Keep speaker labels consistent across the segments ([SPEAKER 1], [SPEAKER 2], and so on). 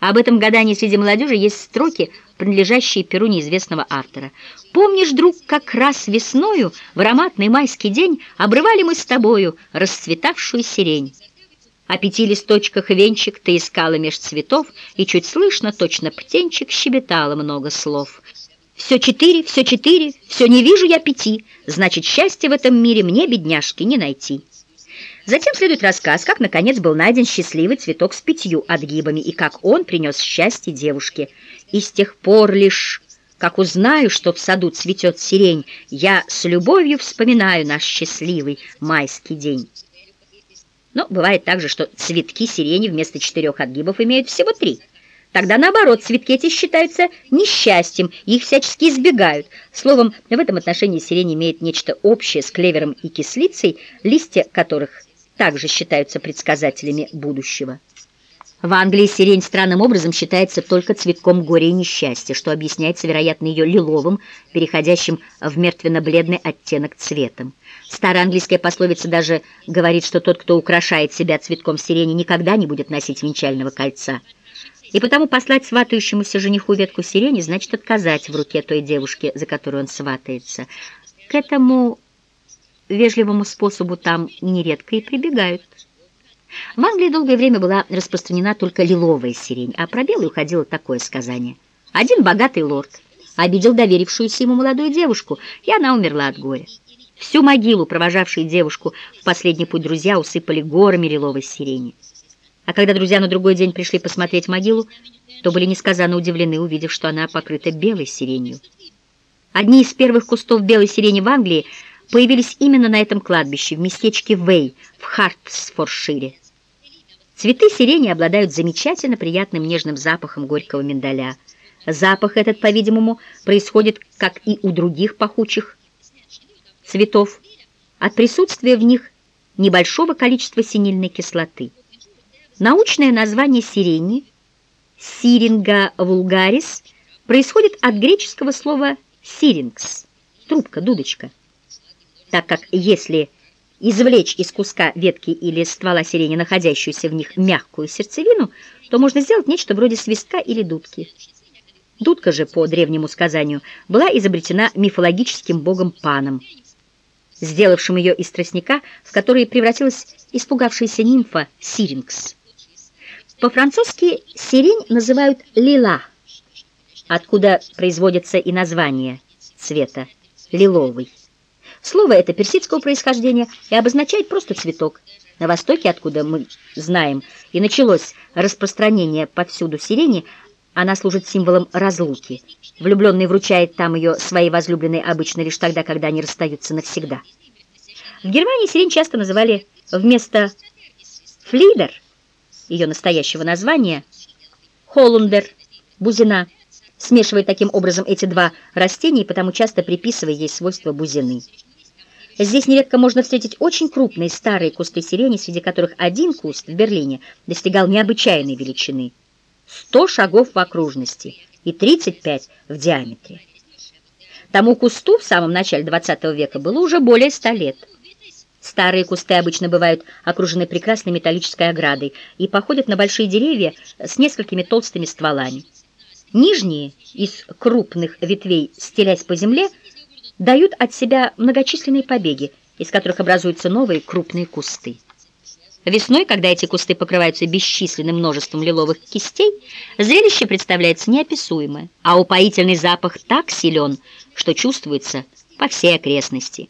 [SPEAKER 1] Об этом гадании среди молодежи есть строки, принадлежащие перу неизвестного автора. «Помнишь, друг, как раз весною в ароматный майский день обрывали мы с тобою расцветавшую сирень? О пяти листочках венчик ты искала меж цветов, и чуть слышно, точно птенчик, щебетала много слов». Все четыре, все четыре, все не вижу я пяти, значит, счастья в этом мире мне, бедняжки, не найти. Затем следует рассказ, как, наконец, был найден счастливый цветок с пятью отгибами и как он принес счастье девушке. И с тех пор лишь, как узнаю, что в саду цветет сирень, я с любовью вспоминаю наш счастливый майский день. Но бывает также, что цветки сирени вместо четырех отгибов имеют всего три – Тогда, наоборот, цветки эти считаются несчастьем, их всячески избегают. Словом, в этом отношении сирень имеет нечто общее с клевером и кислицей, листья которых также считаются предсказателями будущего. В Англии сирень странным образом считается только цветком горя и несчастья, что объясняется, вероятно, ее лиловым, переходящим в мертвенно-бледный оттенок цветом. Старая английская пословица даже говорит, что тот, кто украшает себя цветком сирени, никогда не будет носить венчального кольца – и потому послать сватающемуся жениху ветку сирени значит отказать в руке той девушке, за которую он сватается. К этому вежливому способу там нередко и прибегают. В Англии долгое время была распространена только лиловая сирень, а про белую ходило такое сказание. Один богатый лорд обидел доверившуюся ему молодую девушку, и она умерла от горя. Всю могилу, провожавшие девушку в последний путь друзья, усыпали горами лиловой сирени. А когда друзья на другой день пришли посмотреть могилу, то были несказанно удивлены, увидев, что она покрыта белой сиренью. Одни из первых кустов белой сирени в Англии появились именно на этом кладбище, в местечке Вей, в Хартсфоршире. Цветы сирени обладают замечательно приятным нежным запахом горького миндаля. Запах этот, по-видимому, происходит, как и у других пахучих цветов, от присутствия в них небольшого количества синильной кислоты. Научное название сирени, сиринга вулгарис, происходит от греческого слова сирингс, трубка, дудочка. Так как если извлечь из куска ветки или ствола сирени, находящуюся в них мягкую сердцевину, то можно сделать нечто вроде свистка или дудки. Дудка же, по древнему сказанию, была изобретена мифологическим богом Паном, сделавшим ее из тростника, в который превратилась испугавшаяся нимфа Сирингс. По-французски сирень называют лила, откуда производится и название цвета – лиловый. Слово это персидского происхождения и обозначает просто цветок. На Востоке, откуда мы знаем, и началось распространение повсюду сирени, она служит символом разлуки. Влюбленный вручает там ее своей возлюбленной обычно лишь тогда, когда они расстаются навсегда. В Германии сирень часто называли вместо флидер – ее настоящего названия, Холландер, бузина, смешивая таким образом эти два растения потому часто приписывая ей свойства бузины. Здесь нередко можно встретить очень крупные старые кусты сирени, среди которых один куст в Берлине достигал необычайной величины – 100 шагов в окружности и 35 в диаметре. Тому кусту в самом начале XX века было уже более 100 лет – Старые кусты обычно бывают окружены прекрасной металлической оградой и походят на большие деревья с несколькими толстыми стволами. Нижние из крупных ветвей, стелясь по земле, дают от себя многочисленные побеги, из которых образуются новые крупные кусты. Весной, когда эти кусты покрываются бесчисленным множеством лиловых кистей, зрелище представляется неописуемое, а упоительный запах так силен, что чувствуется по всей окрестности.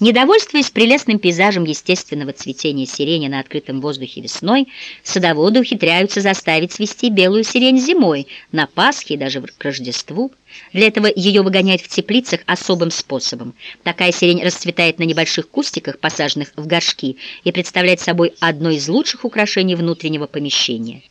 [SPEAKER 1] Недовольствуясь прелестным пейзажем естественного цветения сирени на открытом воздухе весной, садоводы ухитряются заставить свести белую сирень зимой, на Пасхе и даже к Рождеству. Для этого ее выгоняют в теплицах особым способом. Такая сирень расцветает на небольших кустиках, посаженных в горшки, и представляет собой одно из лучших украшений внутреннего помещения.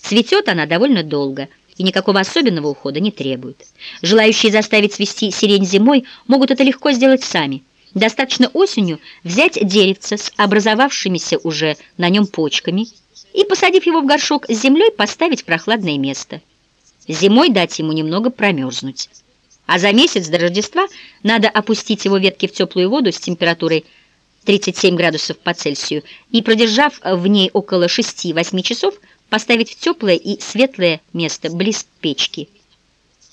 [SPEAKER 1] Цветет она довольно долго – и никакого особенного ухода не требует. Желающие заставить свести сирень зимой могут это легко сделать сами – Достаточно осенью взять деревце с образовавшимися уже на нем почками и, посадив его в горшок с землей, поставить в прохладное место. Зимой дать ему немного промерзнуть. А за месяц до Рождества надо опустить его ветки в теплую воду с температурой 37 градусов по Цельсию и, продержав в ней около 6-8 часов, поставить в теплое и светлое место близ печки.